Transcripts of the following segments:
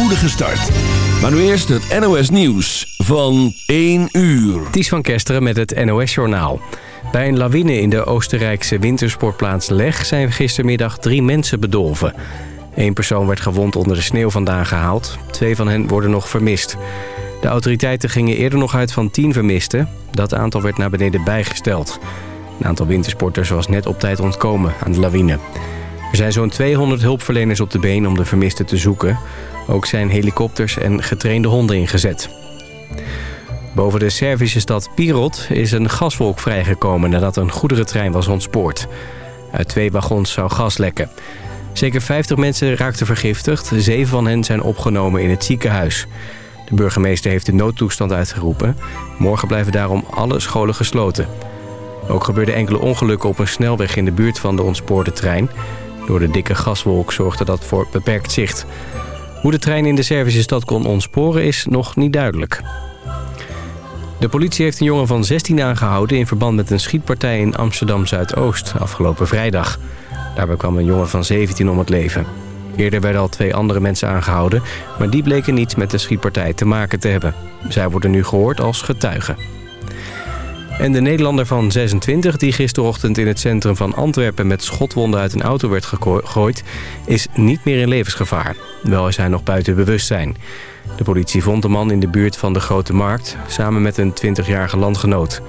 spoedige start. Maar nu eerst het NOS Nieuws van 1 uur. Ties van Kesteren met het NOS Journaal. Bij een lawine in de Oostenrijkse wintersportplaats Leg... zijn gistermiddag drie mensen bedolven. Eén persoon werd gewond onder de sneeuw vandaan gehaald. Twee van hen worden nog vermist. De autoriteiten gingen eerder nog uit van tien vermisten. Dat aantal werd naar beneden bijgesteld. Een aantal wintersporters was net op tijd ontkomen aan de lawine. Er zijn zo'n 200 hulpverleners op de been om de vermisten te zoeken. Ook zijn helikopters en getrainde honden ingezet. Boven de Servische stad Pirot is een gaswolk vrijgekomen nadat een goederentrein was ontspoord. Uit twee wagons zou gas lekken. Zeker 50 mensen raakten vergiftigd. Zeven van hen zijn opgenomen in het ziekenhuis. De burgemeester heeft de noodtoestand uitgeroepen. Morgen blijven daarom alle scholen gesloten. Ook gebeurden enkele ongelukken op een snelweg in de buurt van de ontspoorde trein. Door de dikke gaswolk zorgde dat voor beperkt zicht. Hoe de trein in de Servische stad kon ontsporen is nog niet duidelijk. De politie heeft een jongen van 16 aangehouden... in verband met een schietpartij in Amsterdam-Zuidoost afgelopen vrijdag. Daarbij kwam een jongen van 17 om het leven. Eerder werden al twee andere mensen aangehouden... maar die bleken niets met de schietpartij te maken te hebben. Zij worden nu gehoord als getuigen. En de Nederlander van 26, die gisterochtend in het centrum van Antwerpen... met schotwonden uit een auto werd gegooid, is niet meer in levensgevaar. Wel is hij nog buiten bewustzijn. De politie vond de man in de buurt van de Grote Markt... samen met een 20-jarige landgenoot.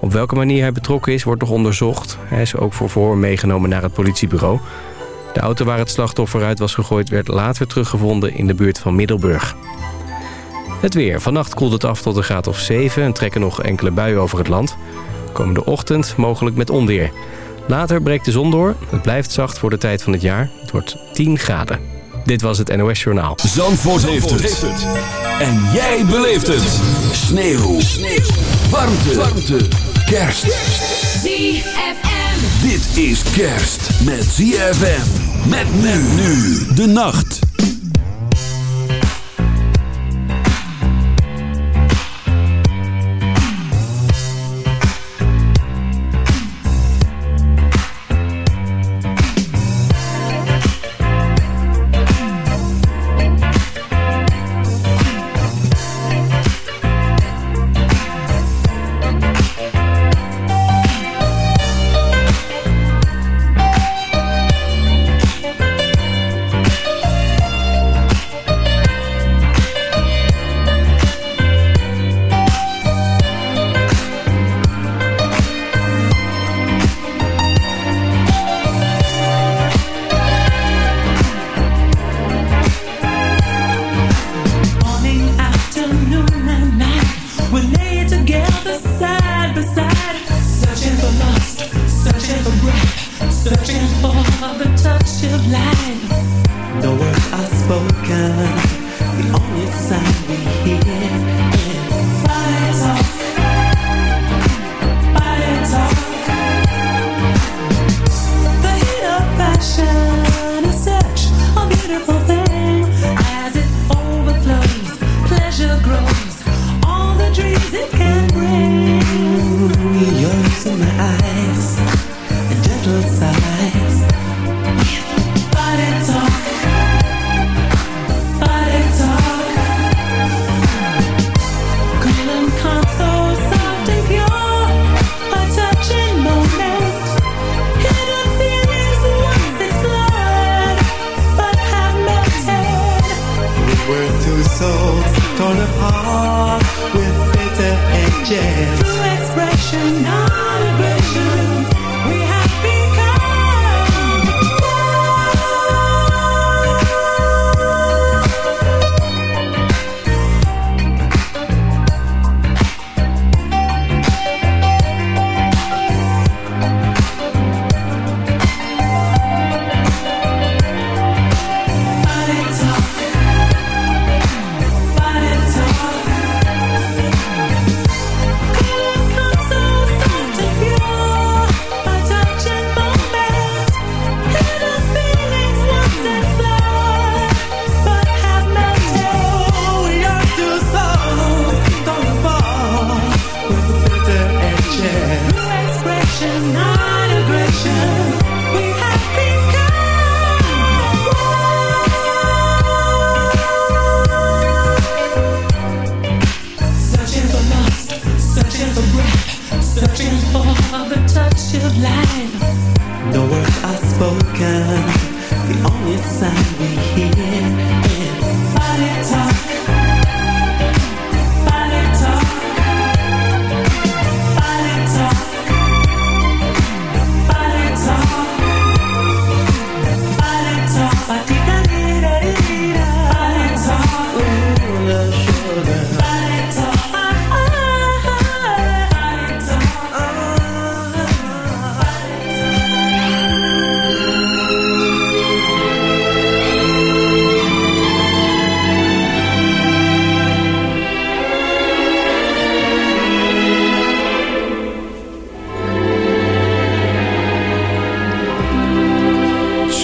Op welke manier hij betrokken is, wordt nog onderzocht. Hij is ook voor verhoor meegenomen naar het politiebureau. De auto waar het slachtoffer uit was gegooid... werd later teruggevonden in de buurt van Middelburg. Het weer. Vannacht koelt het af tot een graad of 7 en trekken nog enkele buien over het land. Komende ochtend mogelijk met onweer. Later breekt de zon door. Het blijft zacht voor de tijd van het jaar. Het wordt 10 graden. Dit was het NOS Journaal. Zandvoort, heeft, het. En jij beleeft het. Sneeuw. Sneeuw. Warmte. Warmte. Kerst. ZFM. Dit is kerst met ZFM. Met men nu de nacht.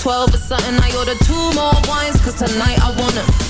12 or something. I ordered two more wines, cause tonight I him.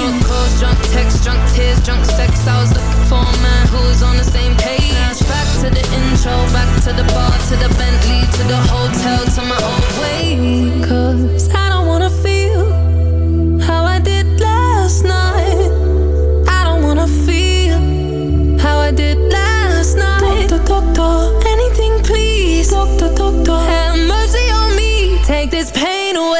Drunk calls, drunk texts, drunk tears, drunk sex. I was looking for a man who was on the same page. Back to the intro, back to the bar, to the Bentley, to the hotel, to my old way. Cause I don't wanna feel how I did last night. I don't wanna feel how I did last night. Doctor, doctor, anything please. Doctor, doctor, have mercy on me. Take this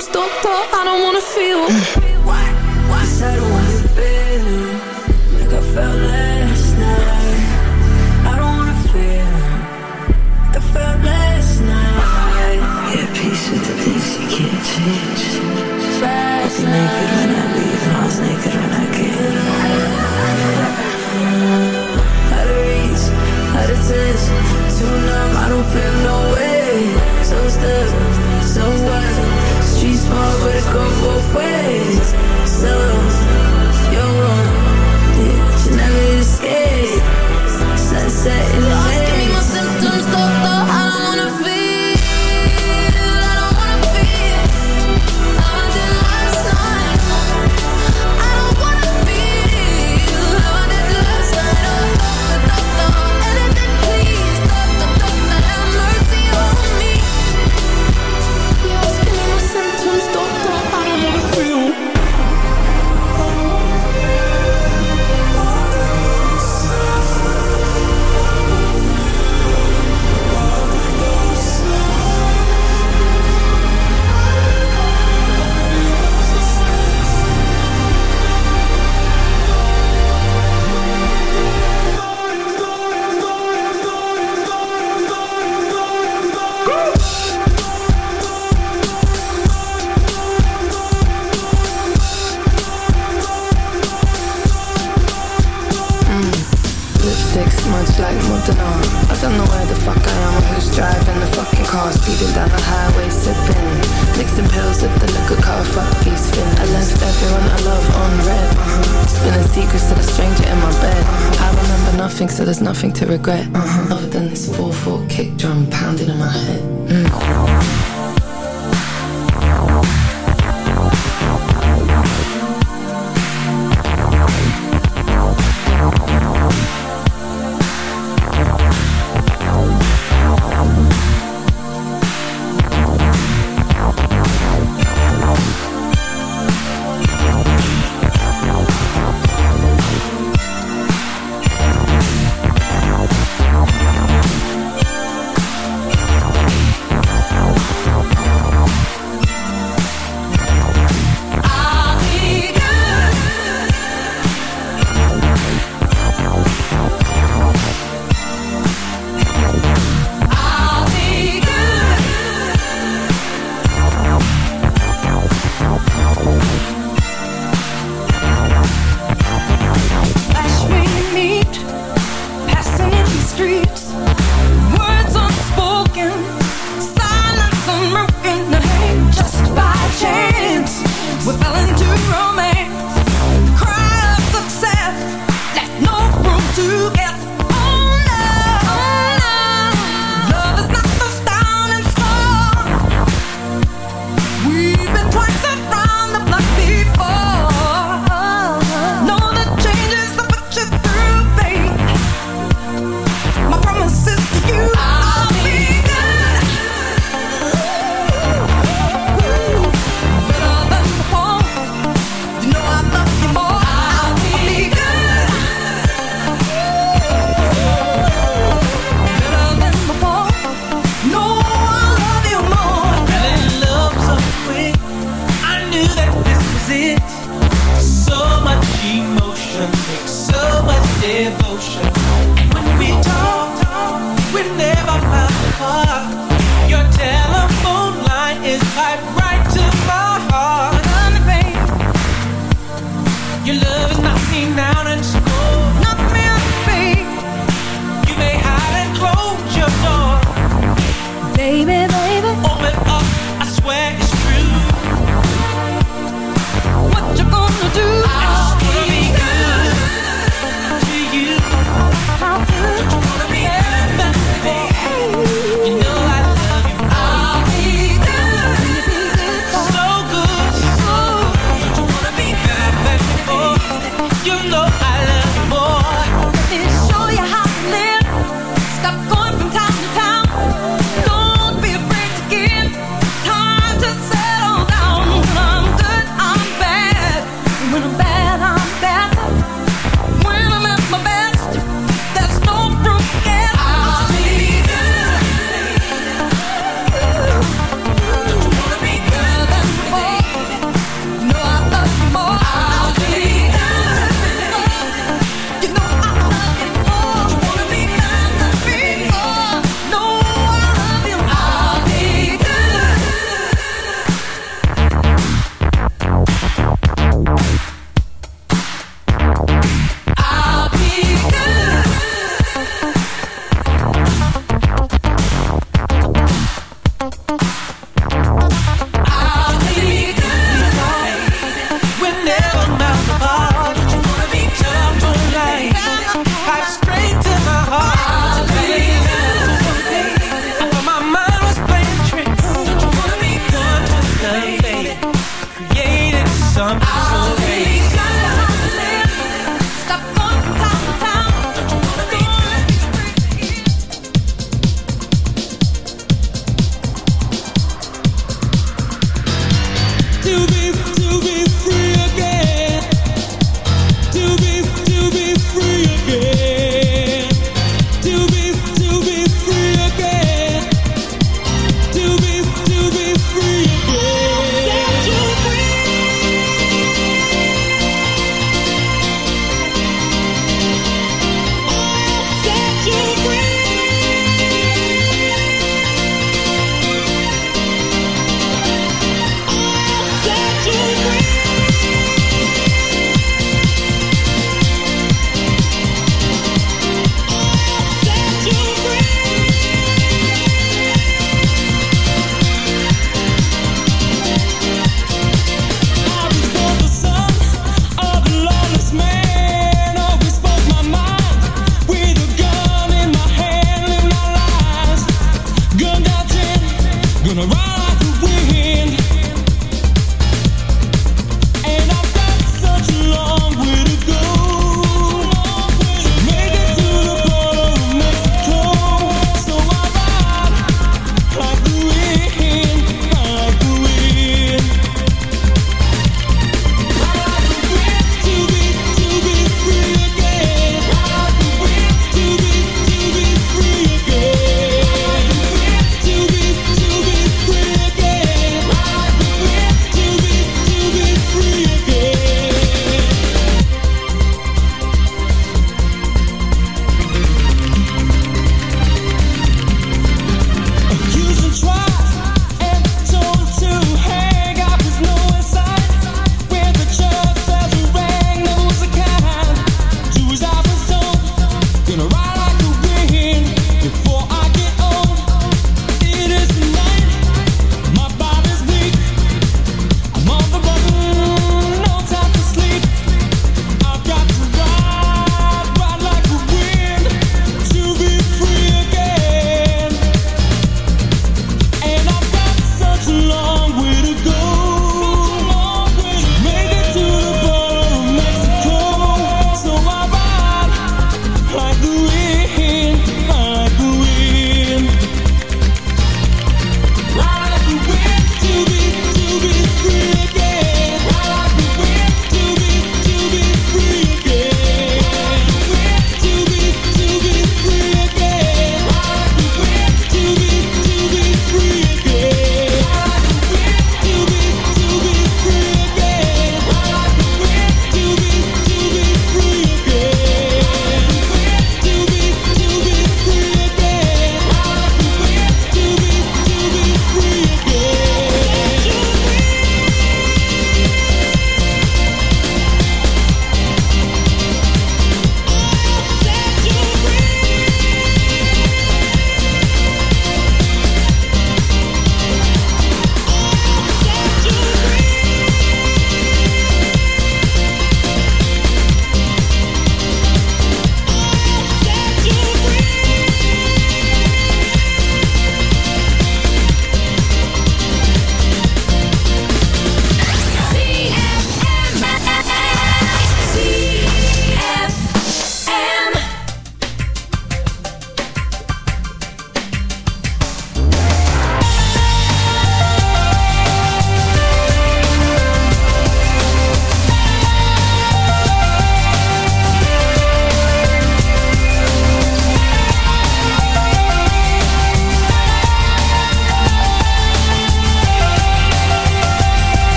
Symptoms, doctor. I don't wanna feel. Cause I don't wanna feel like I felt last night. I don't wanna feel like I felt last night. Yeah, peace with the things you can't change. Last I was naked when I leave, and I was naked when I came. Out of reach, out of touch, too numb, I don't feel no way. So stuck, go both ways. So, car. Speeding down the highway, sipping. Mixing pills with the liquor car, fuck these fin. I left everyone I love on red. Uh-huh. Spilling secrets to the stranger in my bed. I remember nothing, so there's nothing to regret. Uh-huh. Other than this 4-4 kick drum pounding in my head. Mm.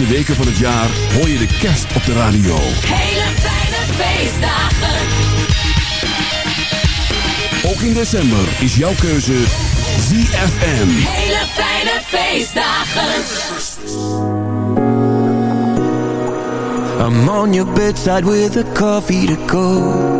De laatste weken van het jaar hoor je de kerst op de radio. Hele fijne feestdagen. Ook in december is jouw keuze ZFM. Hele fijne feestdagen. I'm on your bedside with a coffee to go.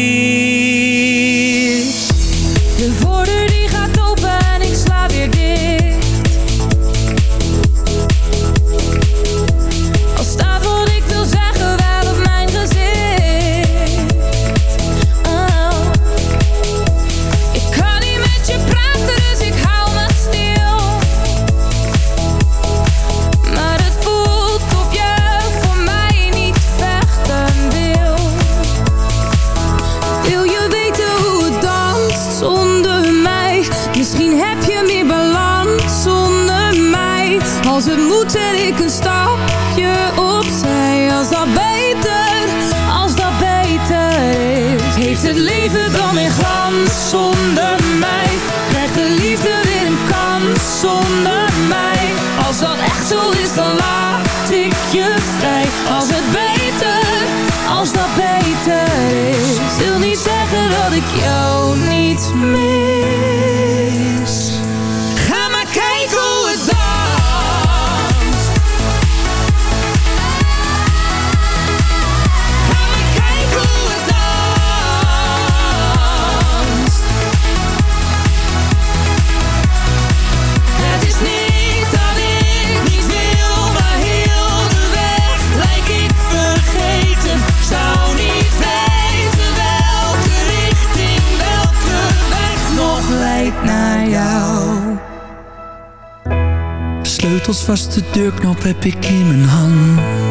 Sleutels vast de deurknop heb ik in mijn hand.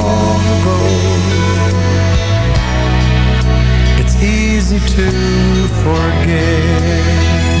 easy to forget.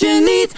als je niet